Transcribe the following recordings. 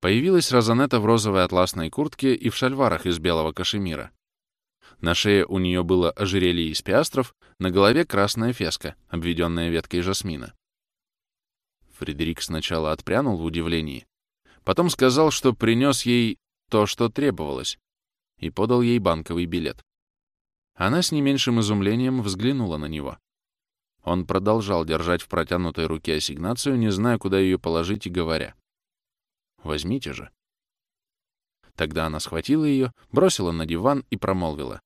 Появилась Розанетта в розовой атласной куртке и в шальварах из белого кашемира. На шее у нее было ожерелье из пиастров, на голове красная феска, обведенная веткой жасмина. Фредерик сначала отпрянул в удивлении, потом сказал, что принес ей то, что требовалось, и подал ей банковый билет. Она с не меньшим изумлением взглянула на него. Он продолжал держать в протянутой руке ассигнацию, не зная, куда ее положить, и говоря. «Возьмите же». Тогда она схватила ее, бросила на диван и промолвила.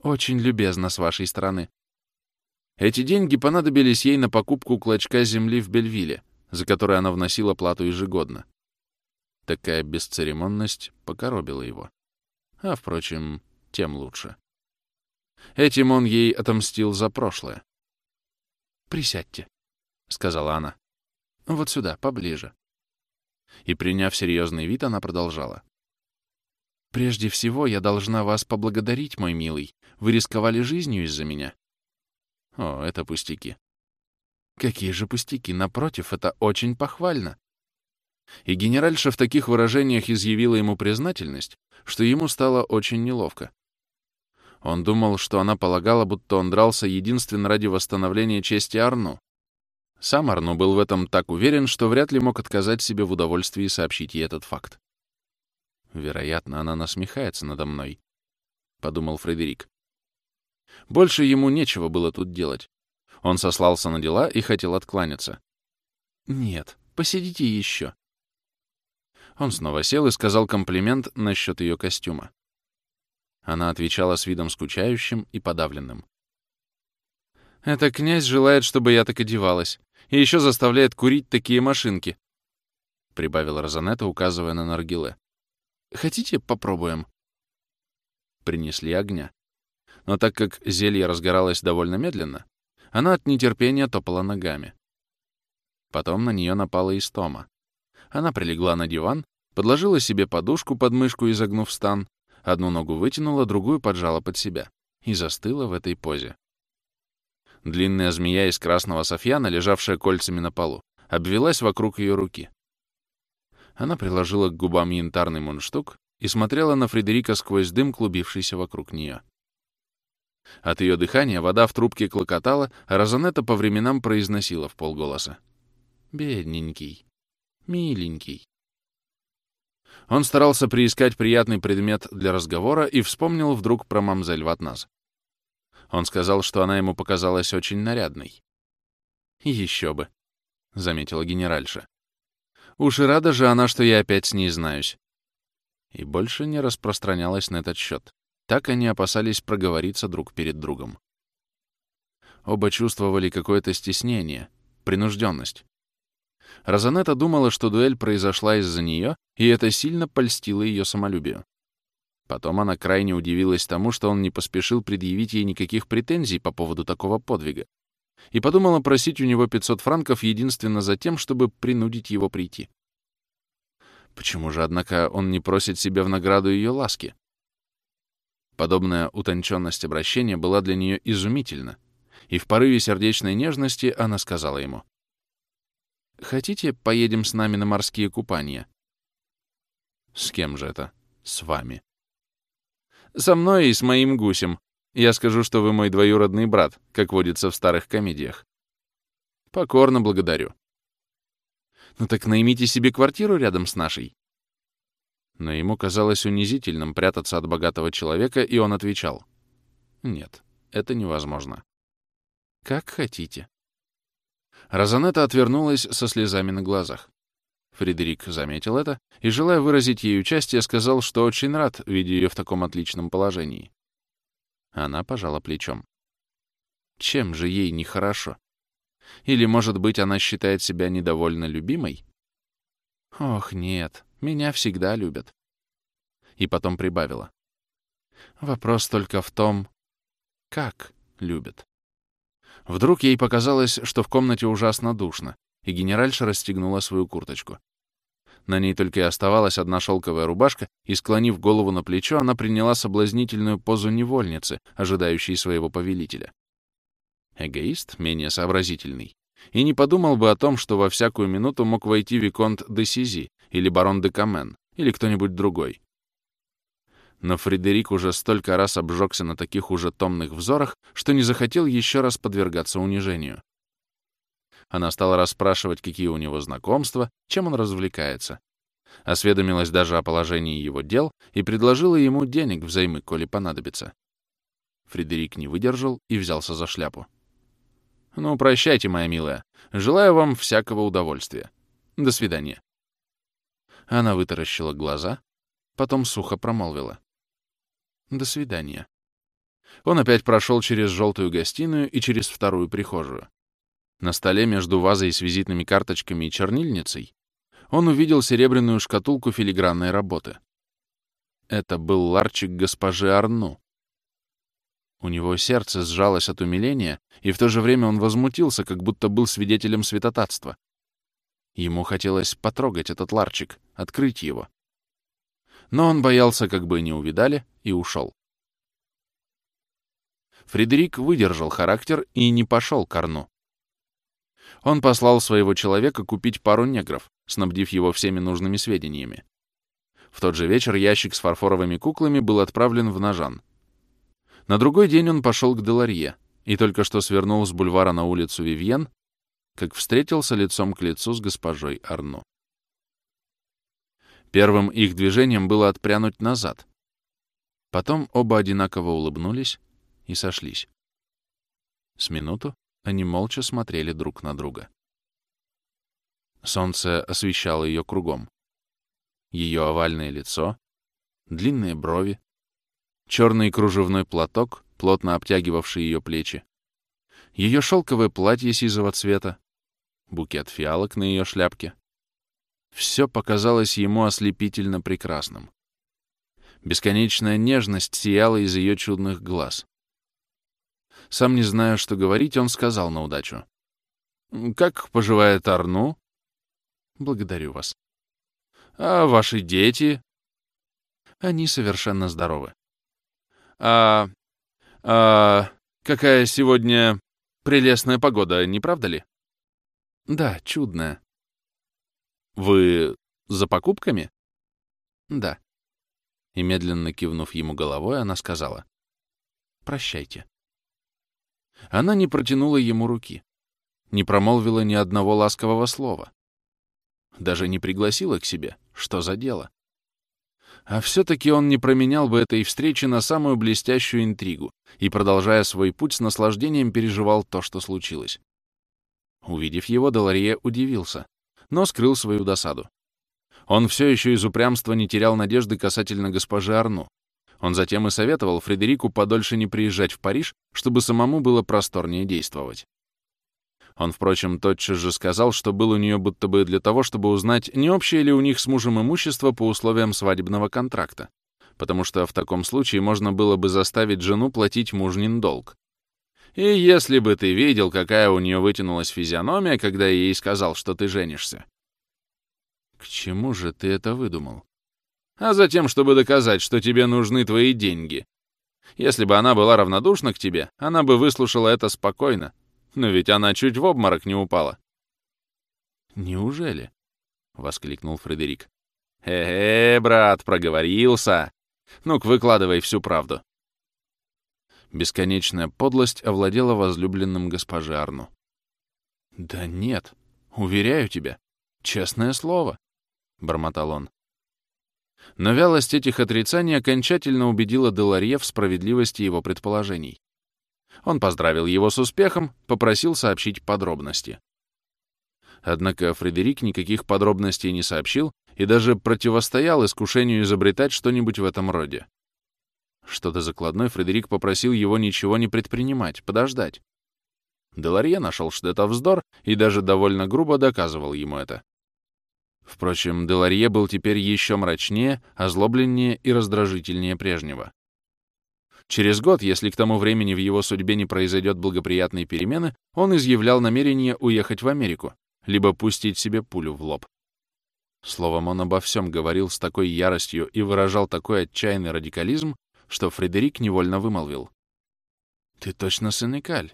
«Очень любезно с вашей стороны. Эти деньги понадобились ей на покупку клочка земли в Бельвилле, за который она вносила плату ежегодно. Такая бесцеремонность покоробила его. А, впрочем, тем лучше. Этим он ей отомстил за прошлое. «Присядьте», — сказала она. «Вот сюда, поближе». И, приняв серьезный вид, она продолжала. «Прежде всего, я должна вас поблагодарить, мой милый. Вы рисковали жизнью из-за меня. О, это пустяки. Какие же пустяки? Напротив, это очень похвально. И генеральша в таких выражениях изъявила ему признательность, что ему стало очень неловко. Он думал, что она полагала, будто он дрался единственно ради восстановления чести Арну. Сам Арну был в этом так уверен, что вряд ли мог отказать себе в удовольствии сообщить ей этот факт. «Вероятно, она насмехается надо мной», — подумал Фредерик. Больше ему нечего было тут делать. Он сослался на дела и хотел откланяться. «Нет, посидите еще». Он снова сел и сказал комплимент насчет ее костюма. Она отвечала с видом скучающим и подавленным. «Это князь желает, чтобы я так одевалась, и еще заставляет курить такие машинки», — прибавила Розанетта, указывая на наргиле. «Хотите, попробуем?» Принесли огня но так как зелье разгоралось довольно медленно, она от нетерпения топала ногами. Потом на нее напала истома. Она прилегла на диван, подложила себе подушку под мышку, изогнув стан, одну ногу вытянула, другую поджала под себя и застыла в этой позе. Длинная змея из красного софьяна, лежавшая кольцами на полу, обвелась вокруг ее руки. Она приложила к губам янтарный мундштук и смотрела на Фредерика сквозь дым, клубившийся вокруг нее. От ее дыхания вода в трубке клокотала, а Розанетта по временам произносила в полголоса. «Бедненький, миленький». Он старался приискать приятный предмет для разговора и вспомнил вдруг про мамзель Ватназ. Он сказал, что она ему показалась очень нарядной. «Еще бы», — заметила генеральша. «Уж и рада же она, что я опять с ней знаюсь». И больше не распространялась на этот счет. Так они опасались проговориться друг перед другом. Оба чувствовали какое-то стеснение, принужденность. Розанетта думала, что дуэль произошла из-за нее, и это сильно польстило ее самолюбию. Потом она крайне удивилась тому, что он не поспешил предъявить ей никаких претензий по поводу такого подвига, и подумала просить у него 500 франков единственно за тем, чтобы принудить его прийти. Почему же, однако, он не просит себе в награду ее ласки? Подобная утонченность обращения была для нее изумительна, и в порыве сердечной нежности она сказала ему. «Хотите, поедем с нами на морские купания?» «С кем же это? С вами?» «Со мной и с моим гусем. Я скажу, что вы мой двоюродный брат, как водится в старых комедиях». «Покорно благодарю». «Ну так наймите себе квартиру рядом с нашей но ему казалось унизительным прятаться от богатого человека, и он отвечал. «Нет, это невозможно». «Как хотите». Розанетта отвернулась со слезами на глазах. Фредерик заметил это и, желая выразить ей участие, сказал, что очень рад, видя ее в таком отличном положении. Она пожала плечом. Чем же ей нехорошо? Или, может быть, она считает себя недовольно любимой? Ох, нет, меня всегда любят. И потом прибавила. Вопрос только в том, как любят. Вдруг ей показалось, что в комнате ужасно душно, и генеральша расстегнула свою курточку. На ней только и оставалась одна шелковая рубашка, и, склонив голову на плечо, она приняла соблазнительную позу невольницы, ожидающей своего повелителя. Эгоист, менее сообразительный, и не подумал бы о том, что во всякую минуту мог войти Виконт де Сизи или барон де Камен, или кто-нибудь другой. Но Фредерик уже столько раз обжегся на таких уже томных взорах, что не захотел еще раз подвергаться унижению. Она стала расспрашивать, какие у него знакомства, чем он развлекается. Осведомилась даже о положении его дел и предложила ему денег взаймы, коли понадобится. Фредерик не выдержал и взялся за шляпу. «Ну, прощайте, моя милая. Желаю вам всякого удовольствия. До свидания». Она вытаращила глаза, потом сухо промолвила. «До свидания». Он опять прошел через желтую гостиную и через вторую прихожую. На столе между вазой с визитными карточками и чернильницей он увидел серебряную шкатулку филигранной работы. Это был ларчик госпожи Арну. У него сердце сжалось от умиления, и в то же время он возмутился, как будто был свидетелем святотатства. Ему хотелось потрогать этот ларчик, открыть его. Но он боялся, как бы не увидали, и ушел. Фредерик выдержал характер и не пошел к Арну. Он послал своего человека купить пару негров, снабдив его всеми нужными сведениями. В тот же вечер ящик с фарфоровыми куклами был отправлен в Нажан. На другой день он пошел к Деларье и только что свернул с бульвара на улицу Вивьен, как встретился лицом к лицу с госпожой Арну. Первым их движением было отпрянуть назад. Потом оба одинаково улыбнулись и сошлись. С минуту они молча смотрели друг на друга. Солнце освещало ее кругом. Ее овальное лицо, длинные брови, черный кружевной платок, плотно обтягивавший ее плечи, ее шелковое платье сизого цвета, букет фиалок на ее шляпке. Все показалось ему ослепительно прекрасным. Бесконечная нежность сияла из ее чудных глаз. Сам не зная, что говорить, он сказал на удачу. «Как поживает Арну?» «Благодарю вас». «А ваши дети?» «Они совершенно здоровы». «А... а... какая сегодня прелестная погода, не правда ли?» «Да, чудная». «Вы за покупками?» «Да». И медленно кивнув ему головой, она сказала. «Прощайте». Она не протянула ему руки, не промолвила ни одного ласкового слова. Даже не пригласила к себе. Что за дело? А все-таки он не променял бы этой встречи на самую блестящую интригу и, продолжая свой путь, с наслаждением переживал то, что случилось. Увидев его, Деларье удивился, но скрыл свою досаду. Он все еще из упрямства не терял надежды касательно госпожи Арну, он затем и советовал Фредерику подольше не приезжать в Париж, чтобы самому было просторнее действовать. Он, впрочем, тотчас же сказал, что был у нее будто бы для того, чтобы узнать, не общее ли у них с мужем имущество по условиям свадебного контракта, потому что в таком случае можно было бы заставить жену платить мужнин долг. И если бы ты видел, какая у нее вытянулась физиономия, когда я ей сказал, что ты женишься. К чему же ты это выдумал? А затем, чтобы доказать, что тебе нужны твои деньги. Если бы она была равнодушна к тебе, она бы выслушала это спокойно, но ведь она чуть в обморок не упала. «Неужели?» — воскликнул Фредерик. «Э-э, брат, проговорился! Ну-ка, выкладывай всю правду». Бесконечная подлость овладела возлюбленным госпожи Арну. «Да нет, уверяю тебя, честное слово», — бормотал он. Но вялость этих отрицаний окончательно убедила Деларье в справедливости его предположений. Он поздравил его с успехом, попросил сообщить подробности. Однако Фредерик никаких подробностей не сообщил и даже противостоял искушению изобретать что-нибудь в этом роде. Что-то закладной Фредерик попросил его ничего не предпринимать, подождать. Деларье нашел, что это вздор, и даже довольно грубо доказывал ему это. Впрочем, Деларье был теперь еще мрачнее, озлобленнее и раздражительнее прежнего. Через год, если к тому времени в его судьбе не произойдет благоприятной перемены, он изъявлял намерение уехать в Америку, либо пустить себе пулю в лоб. Словом, он обо всем говорил с такой яростью и выражал такой отчаянный радикализм, что Фредерик невольно вымолвил. «Ты точно Сенекаль».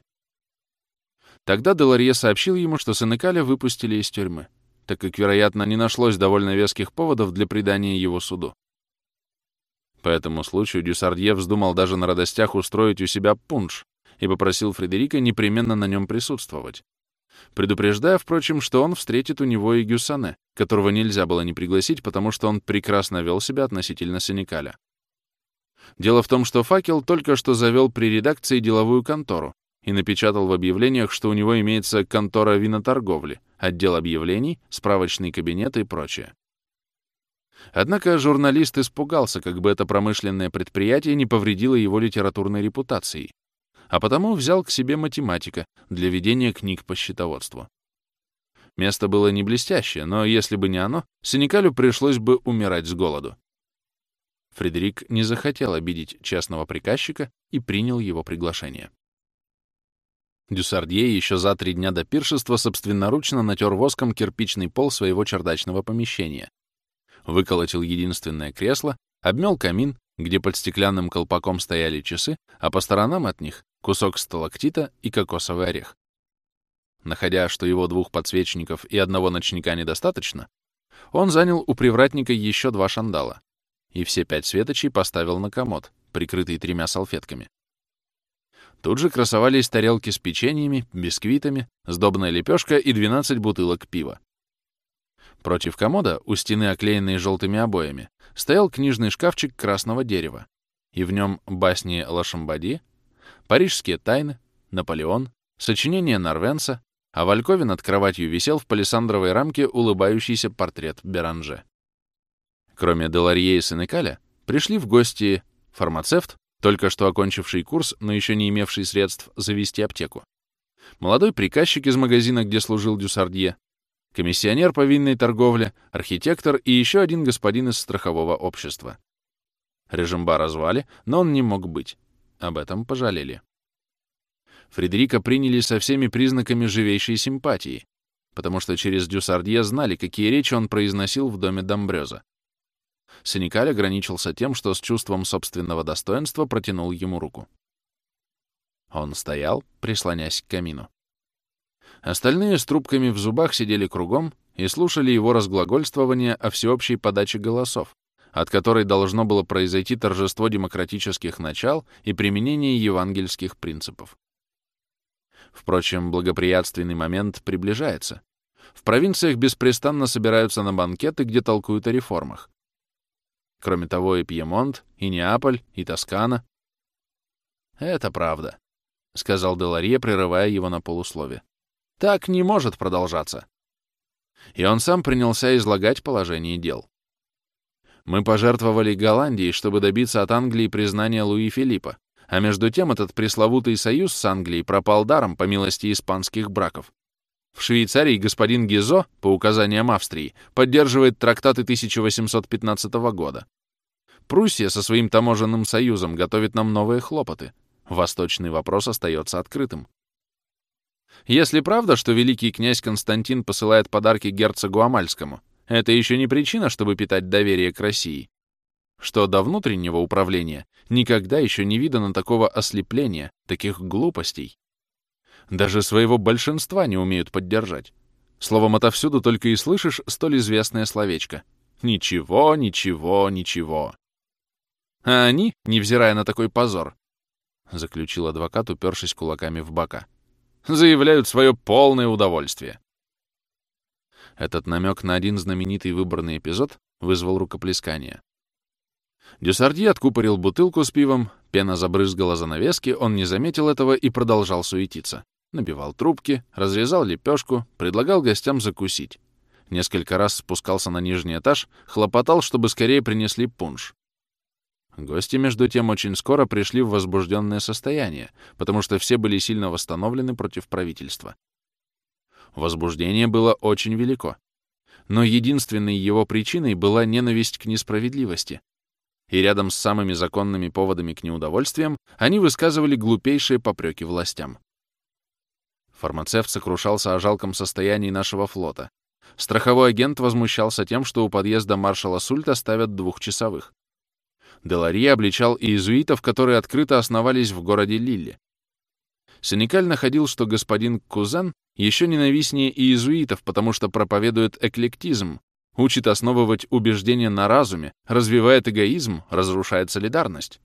Тогда Деларье сообщил ему, что Сенекаля выпустили из тюрьмы. Так как, вероятно, не нашлось довольно веских поводов для предания его суду. По этому случаю Дюсардье вздумал даже на радостях устроить у себя пунш и попросил Фредерика непременно на нем присутствовать, предупреждая, впрочем, что он встретит у него и Гюссане, которого нельзя было не пригласить, потому что он прекрасно вел себя относительно Сенекаля. Дело в том, что «Факел» только что завел при редакции деловую контору и напечатал в объявлениях, что у него имеется контора виноторговли, отдел объявлений, справочный кабинет и прочее. Однако журналист испугался, как бы это промышленное предприятие не повредило его литературной репутации, а потому взял к себе математика для ведения книг по счетоводству. Место было не блестящее, но если бы не оно, Синекалю пришлось бы умирать с голоду. Фредерик не захотел обидеть частного приказчика и принял его приглашение. Дюсардье еще за три дня до пиршества собственноручно натер воском кирпичный пол своего чердачного помещения, выколотил единственное кресло, обмел камин, где под стеклянным колпаком стояли часы, а по сторонам от них — кусок сталактита и кокосовый орех. Находя, что его двух подсвечников и одного ночника недостаточно, он занял у привратника еще два шандала и все пять светочей поставил на комод, прикрытый тремя салфетками. Тут же красовались тарелки с печеньями, бисквитами, сдобная лепешка и 12 бутылок пива. Против комода, у стены, оклеенной желтыми обоями, стоял книжный шкафчик красного дерева, и в нем басни Лашамбади, парижские тайны, Наполеон, сочинение Нарвенса, а в алькове над кроватью висел в палисандровой рамке улыбающийся портрет Беранже. Кроме Деларье и Сенекаля, пришли в гости фармацевт, только что окончивший курс, но еще не имевший средств завести аптеку, молодой приказчик из магазина, где служил Дюсардье, комиссионер по винной торговле, архитектор и еще один господин из страхового общества. Режимба развали, но он не мог быть. Об этом пожалели. Фредерика приняли со всеми признаками живейшей симпатии, потому что через Дюсардье знали, какие речи он произносил в доме Домбрёза. Синикаль ограничился тем, что с чувством собственного достоинства протянул ему руку. Он стоял, прислонясь к камину. Остальные с трубками в зубах сидели кругом и слушали его разглагольствование о всеобщей подаче голосов, от которой должно было произойти торжество демократических начал и применение евангельских принципов. Впрочем, благоприятственный момент приближается. В провинциях беспрестанно собираются на банкеты, где толкуют о реформах. Кроме того, и Пьемонт, и Неаполь, и Тоскана. «Это правда», — сказал Деларье, прерывая его на полуслове. «Так не может продолжаться». И он сам принялся излагать положение дел. Мы пожертвовали Голландией, чтобы добиться от Англии признания Луи Филиппа, а между тем этот пресловутый союз с Англией пропал даром по милости испанских браков. В Швейцарии господин Гизо, по указаниям Австрии, поддерживает трактаты 1815 года. Пруссия со своим таможенным союзом готовит нам новые хлопоты. Восточный вопрос остается открытым. Если правда, что великий князь Константин посылает подарки герцогу Амальскому, это еще не причина, чтобы питать доверие к России. Что до внутреннего управления, никогда еще не видано такого ослепления, таких глупостей. Даже своего большинства не умеют поддержать. Словом, отовсюду только и слышишь столь известное словечко. Ничего, ничего, ничего. А они, невзирая на такой позор, заключил адвокат, упершись кулаками в бока, заявляют свое полное удовольствие. Этот намек на один знаменитый выборный эпизод вызвал рукоплескание. Дюсарди откупорил бутылку с пивом, пена забрызгала занавески, он не заметил этого и продолжал суетиться набивал трубки, разрезал лепешку, предлагал гостям закусить. Несколько раз спускался на нижний этаж, хлопотал, чтобы скорее принесли пунш. Гости, между тем, очень скоро пришли в возбужденное состояние, потому что все были сильно восстановлены против правительства. Возбуждение было очень велико. Но единственной его причиной была ненависть к несправедливости. И рядом с самыми законными поводами к неудовольствиям они высказывали глупейшие попреки властям. Фармацевт сокрушался о жалком состоянии нашего флота. Страховой агент возмущался тем, что у подъезда маршала Сульта ставят двухчасовых. Деларье обличал иезуитов, которые открыто основались в городе Лилле. Сенекаль находил, что господин Кузен еще ненавистнее иезуитов, потому что проповедует эклектизм, учит основывать убеждения на разуме, развивает эгоизм, разрушает солидарность.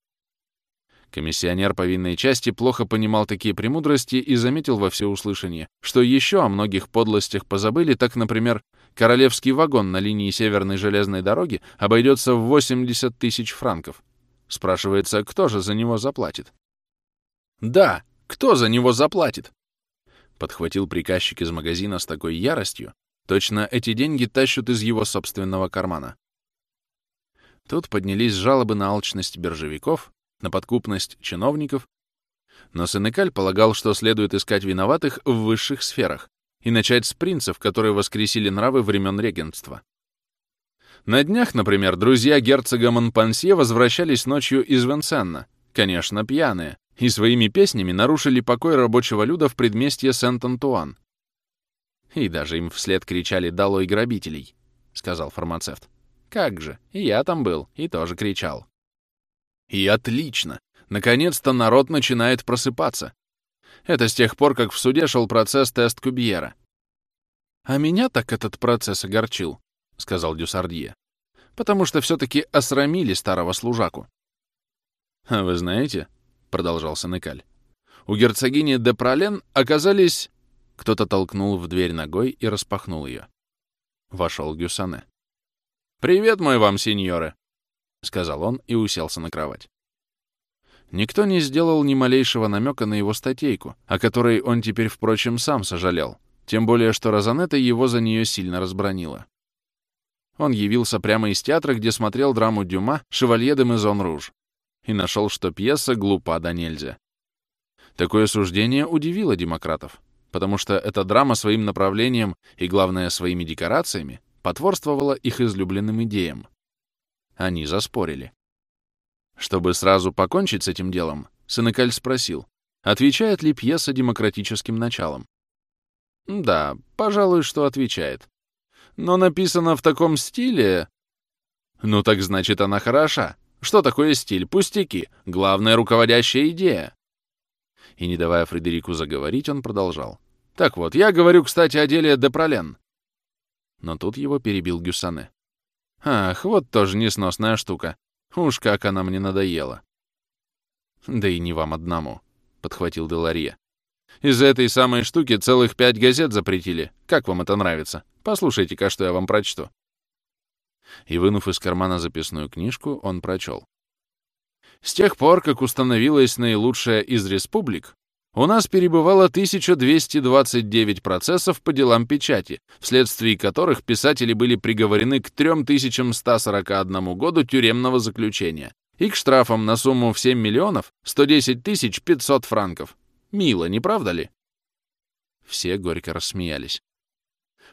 Комиссионер по винной части плохо понимал такие премудрости и заметил во всеуслышание, что еще о многих подлостях позабыли, так, например, королевский вагон на линии Северной железной дороги обойдется в 80 тысяч франков. Спрашивается, кто же за него заплатит? Да, кто за него заплатит? Подхватил приказчик из магазина с такой яростью, точно эти деньги тащут из его собственного кармана. Тут поднялись жалобы на алчность биржевиков, на подкупность чиновников, но Сенекаль полагал, что следует искать виноватых в высших сферах и начать с принцев, которые воскресили нравы времен регентства. На днях, например, друзья герцога Монпансье возвращались ночью из Венсенна, конечно, пьяные, и своими песнями нарушили покой рабочего люда в предместье Сент-Антуан. «И даже им вслед кричали «Долой грабителей», — сказал фармацевт. «Как же, и я там был, и тоже кричал». «И отлично! Наконец-то народ начинает просыпаться. Это с тех пор, как в суде шел процесс тест Кубьера. «А меня так этот процесс огорчил», — сказал Дюсардье, «потому что все-таки осрамили старого служаку». «А вы знаете, — продолжал Сенекаль. «У герцогини де Пролен оказались...» Кто-то толкнул в дверь ногой и распахнул ее. Вошел Гюсане. «Привет мой вам, сеньоры!» — сказал он и уселся на кровать. Никто не сделал ни малейшего намека на его статейку, о которой он теперь, впрочем, сам сожалел, тем более что Розанетта его за нее сильно разбронила. Он явился прямо из театра, где смотрел драму Дюма «Шевалье де Мезон Руж», и нашел, что пьеса глупа да нельзя. Такое суждение удивило демократов, потому что эта драма своим направлением и, главное, своими декорациями потворствовала их излюбленным идеям. Они заспорили. Чтобы сразу покончить с этим делом, Сенекаль спросил, отвечает ли пьеса демократическим началам. Да, пожалуй, что отвечает. Но написано в таком стиле... Ну так значит, она хороша. Что такое стиль? Пустяки. Главная руководящая идея. И не давая Фредерику заговорить, он продолжал. Так вот, я говорю, кстати, о деле Депролен. Но тут его перебил Гюссане. Ах, вот тоже несносная штука. Уж как она мне надоела. Да и не вам одному, подхватил Деларье. Из-за этой самой штуки целых пять газет запретили. Как вам это нравится? Послушайте-ка, что я вам прочту и, вынув из кармана записную книжку, он прочел. С тех пор, как установилась наилучшая из республик, у нас перебывало 1229 процессов по делам печати, вследствие которых писатели были приговорены к 3141 году тюремного заключения и к штрафам на сумму в 7 миллионов 110 тысяч 500 франков. Мило, не правда ли? Все горько рассмеялись.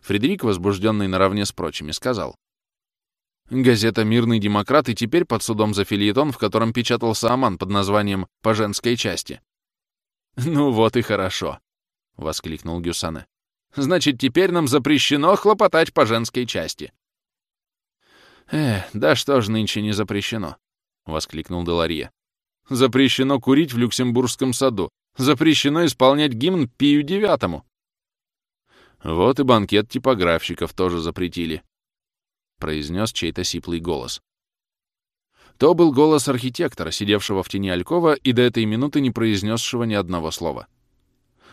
Фредерик, возбужденный наравне с прочими, сказал. Газета «Мирный демократ» и теперь под судом за фильетон, в котором печатался Аман под названием «По женской части». «Ну вот и хорошо», — воскликнул Гюсане. «Значит, теперь нам запрещено хлопотать по женской части». «Эх, да что ж нынче не запрещено?» — воскликнул Деларье. «Запрещено курить в Люксембургском саду. Запрещено исполнять гимн Пию девятому». Вот и банкет типографщиков тоже запретили. — произнес чей-то сиплый голос. То был голос архитектора, сидевшего в тени Алькова и до этой минуты не произнесшего ни одного слова.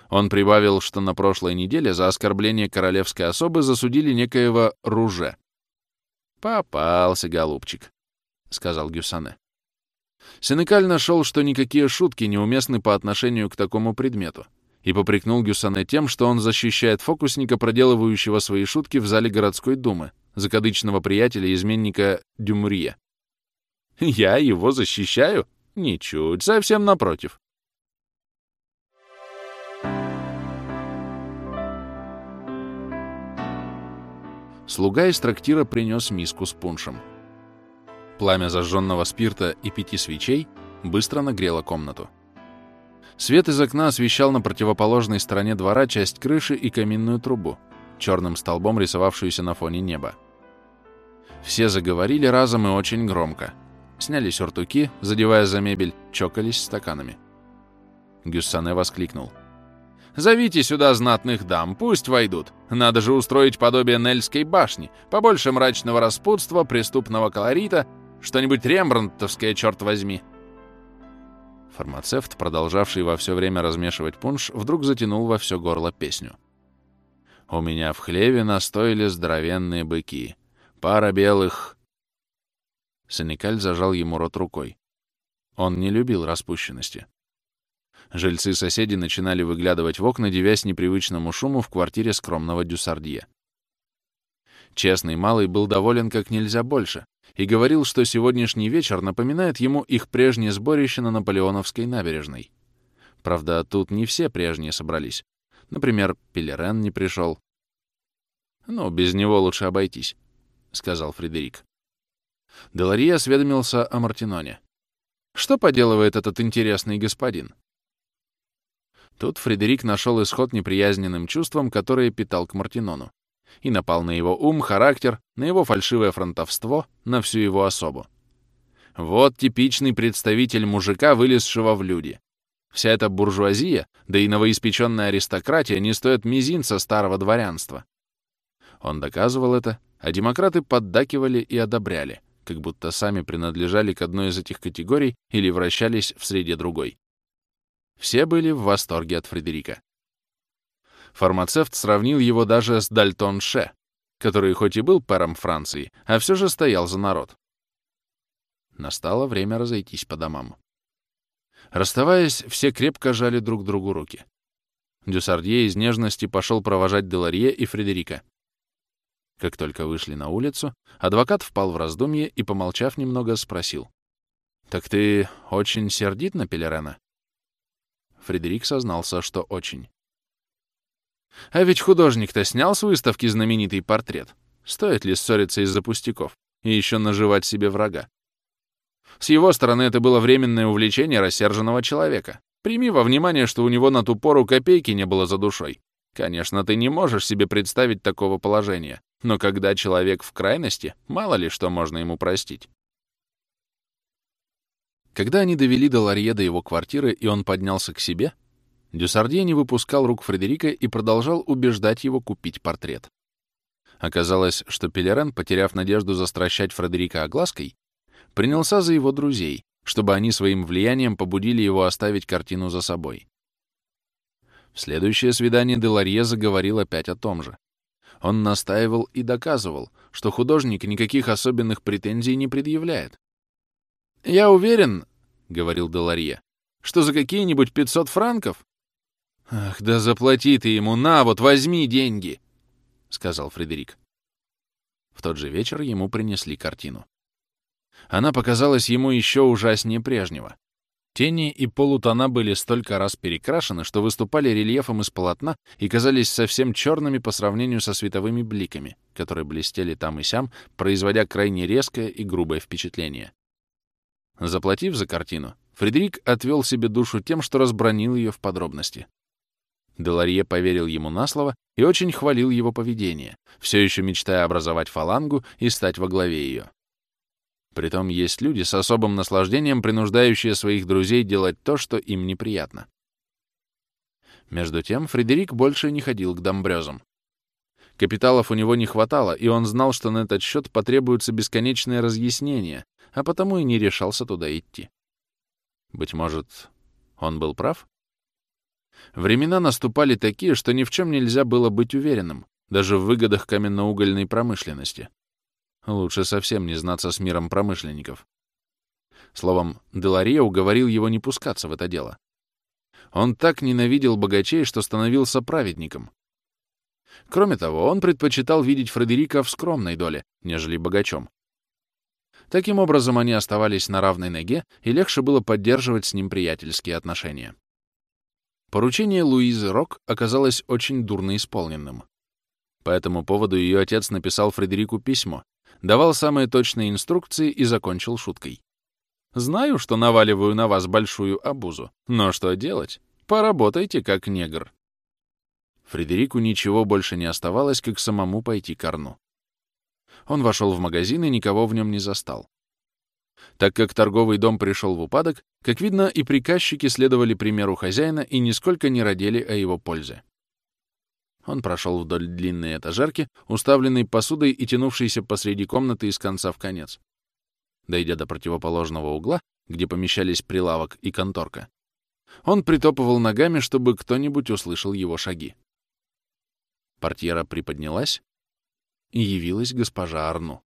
Он прибавил, что на прошлой неделе за оскорбление королевской особы засудили некоего Руже. «Попался, голубчик», — сказал Гюсане. Сенекаль нашел, что никакие шутки неуместны по отношению к такому предмету, и попрекнул Гюсане тем, что он защищает фокусника, проделывающего свои шутки в зале городской думы, закадычного приятеля-изменника Дюмурье. Я его защищаю? Ничуть, совсем напротив. Слуга из трактира принес миску с пуншем. Пламя зажженного спирта и пяти свечей быстро нагрело комнату. Свет из окна освещал на противоположной стороне двора часть крыши и каминную трубу, черным столбом рисовавшуюся на фоне неба. Все заговорили разом и очень громко. Сняли сюртуки, задевая за мебель, чокались стаканами. Гюссане воскликнул. Зовите сюда знатных дам, пусть войдут. Надо же устроить подобие Нельской башни, побольше мрачного распутства, преступного колорита, что-нибудь рембрандтовское, черт возьми. Фармацевт, продолжавший во все время размешивать пунш, вдруг затянул во все горло песню. «У меня в хлеве настояли здоровенные быки. Пара белых...» Саникаль зажал ему рот рукой. Он не любил распущенности. Жильцы-соседи начинали выглядывать в окна, девясь непривычному шуму в квартире скромного Дюсардье. Честный малый был доволен как нельзя больше и говорил, что сегодняшний вечер напоминает ему их прежнее сборище на Наполеоновской набережной. Правда, тут не все прежние собрались. Например, Пелерен не пришел. «Ну, без него лучше обойтись», — сказал Фредерик. Деларье осведомился о Мартиноне. «Что поделывает этот интересный господин?» Тут Фредерик нашел исход неприязненным чувствам, которые питал к Мартинону, и напал на его ум, характер, на его фальшивое фронтовство, на всю его особу. Вот типичный представитель мужика, вылезшего в люди. Вся эта буржуазия, да и новоиспеченная аристократия не стоят мизинца старого дворянства. Он доказывал это, а демократы поддакивали и одобряли, как будто сами принадлежали к одной из этих категорий или вращались в среде другой. Все были в восторге от Фредерика. Фармацевт сравнил его даже с Дальтон Ше, который хоть и был пэром Франции, а все же стоял за народ. Настало время разойтись по домам. Расставаясь, все крепко жали друг другу руки. Дюсардье из нежности пошел провожать Деларье и Фредерика. Как только вышли на улицу, адвокат впал в раздумье и, помолчав немного, спросил. «Так ты очень сердит на Пелерена?» Фредерик сознался, что очень. А ведь художник-то снял с выставки знаменитый портрет. Стоит ли ссориться из-за пустяков и еще наживать себе врага? С его стороны это было временное увлечение рассерженного человека. Прими во внимание, что у него на ту пору копейки не было за душой. Конечно, ты не можешь себе представить такого положения, но когда человек в крайности, мало ли что можно ему простить. Когда они довели до Ларье до его квартиры, и он поднялся к себе, Дюсардье не выпускал рук Фредерика и продолжал убеждать его купить портрет. Оказалось, что Пелерен, потеряв надежду застращать Фредерика оглаской, принялся за его друзей, чтобы они своим влиянием побудили его оставить картину за собой. В следующее свидание Деларье заговорил опять о том же. Он настаивал и доказывал, что художник никаких особенных претензий не предъявляет, «Я уверен, — говорил Деларье, — что за какие-нибудь 500 франков...» «Ах, да заплати ты ему, на, вот возьми деньги!» — сказал Фредерик. В тот же вечер ему принесли картину. Она показалась ему еще ужаснее прежнего. Тени и полутона были столько раз перекрашены, что выступали рельефом из полотна и казались совсем черными по сравнению со световыми бликами, которые блестели там и сям, производя крайне резкое и грубое впечатление. Заплатив за картину, Фредерик отвел себе душу тем, что разбронил ее в подробности. Деларье поверил ему на слово и очень хвалил его поведение, все еще мечтая образовать фалангу и стать во главе ее. Притом есть люди с особым наслаждением, принуждающие своих друзей делать то, что им неприятно. Между тем Фредерик больше не ходил к домбрёзам. Капиталов у него не хватало, и он знал, что на этот счет потребуются бесконечные разъяснения, а потому и не решался туда идти. Быть может, он был прав? Времена наступали такие, что ни в чем нельзя было быть уверенным, даже в выгодах каменноугольной промышленности. Лучше совсем не знаться с миром промышленников. Словом, Делария уговорил его не пускаться в это дело. Он так ненавидел богачей, что становился праведником. Кроме того, он предпочитал видеть Фредерика в скромной доле, нежели богачом. Таким образом, они оставались на равной ноге, и легче было поддерживать с ним приятельские отношения. Поручение Луизы Рок оказалось очень дурно исполненным. По этому поводу ее отец написал Фредерику письмо, давал самые точные инструкции и закончил шуткой. «Знаю, что наваливаю на вас большую обузу, но что делать? Поработайте как негр». Фредерику ничего больше не оставалось, как самому пойти к Арну. Он вошел в магазин и никого в нем не застал. Так как торговый дом пришел в упадок, как видно, и приказчики следовали примеру хозяина и нисколько не родили о его пользе. Он прошел вдоль длинной этажерки, уставленной посудой и тянувшейся посреди комнаты из конца в конец. Дойдя до противоположного угла, где помещались прилавок и конторка, он притопывал ногами, чтобы кто-нибудь услышал его шаги. Портьера приподнялась, и явилась госпожа Арну.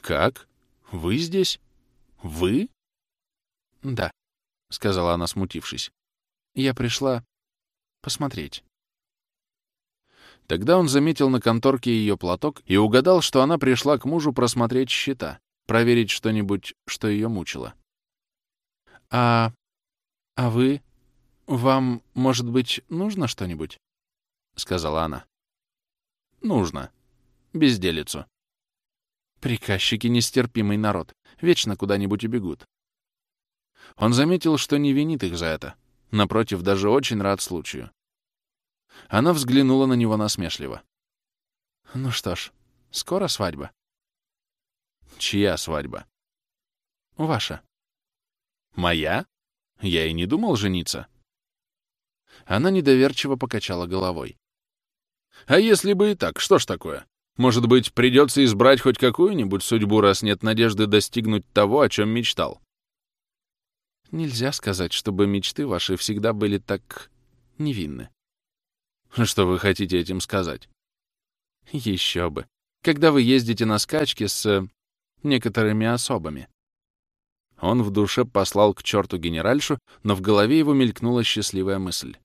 «Как? Вы здесь? Вы?» «Да», — сказала она, смутившись. «Я пришла посмотреть». Тогда он заметил на конторке ее платок и угадал, что она пришла к мужу просмотреть счета, проверить что-нибудь, что ее мучило. «А... а вы... вам, может быть, нужно что-нибудь?» — сказала она. «Нужно. Безделицу. Приказчики — нестерпимый народ. Вечно куда-нибудь убегут. Он заметил, что не винит их за это. Напротив, даже очень рад случаю. Она взглянула на него насмешливо. «Ну что ж, скоро свадьба». «Чья свадьба?» «Ваша». «Моя? Я и не думал жениться». Она недоверчиво покачала головой. «А если бы и так, что ж такое? Может быть, придется избрать хоть какую-нибудь судьбу, раз нет надежды достигнуть того, о чем мечтал?» «Нельзя сказать, чтобы мечты ваши всегда были так невинны», что вы хотите этим сказать? Еще бы. Когда вы ездите на скачки с э, некоторыми особами. Он в душе послал к черту генеральшу, но в голове его мелькнула счастливая мысль.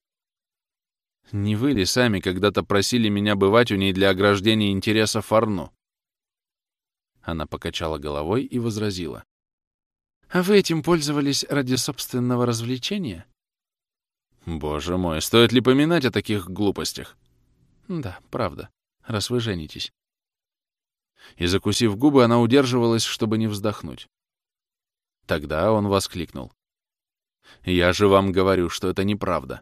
Не вы ли сами когда-то просили меня бывать у ней для ограждения интереса Фарну? Она покачала головой и возразила. А вы этим пользовались ради собственного развлечения? Боже мой, стоит ли поминать о таких глупостях? Да, правда, раз вы женитесь. И закусив губы, она удерживалась, чтобы не вздохнуть. Тогда он воскликнул. «Я же вам говорю, что это неправда.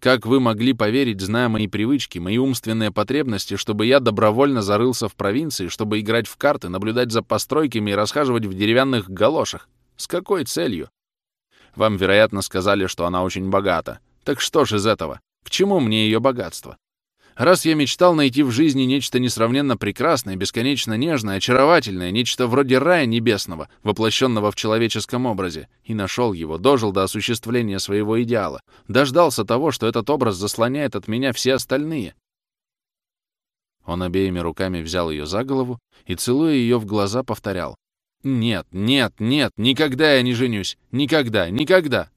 Как вы могли поверить, зная мои привычки, мои умственные потребности, чтобы я добровольно зарылся в провинции, чтобы играть в карты, наблюдать за постройками и расхаживать в деревянных галошах? С какой целью? Вам, вероятно, сказали, что она очень богата. Так что ж из этого? К чему мне ее богатство? Раз я мечтал найти в жизни нечто несравненно прекрасное, бесконечно нежное, очаровательное, нечто вроде рая небесного, воплощенного в человеческом образе, и нашел его, дожил до осуществления своего идеала, дождался того, что этот образ заслоняет от меня все остальные. Он обеими руками взял ее за голову и, целуя ее в глаза, повторял. «Нет, нет, нет, никогда я не женюсь! Никогда, никогда!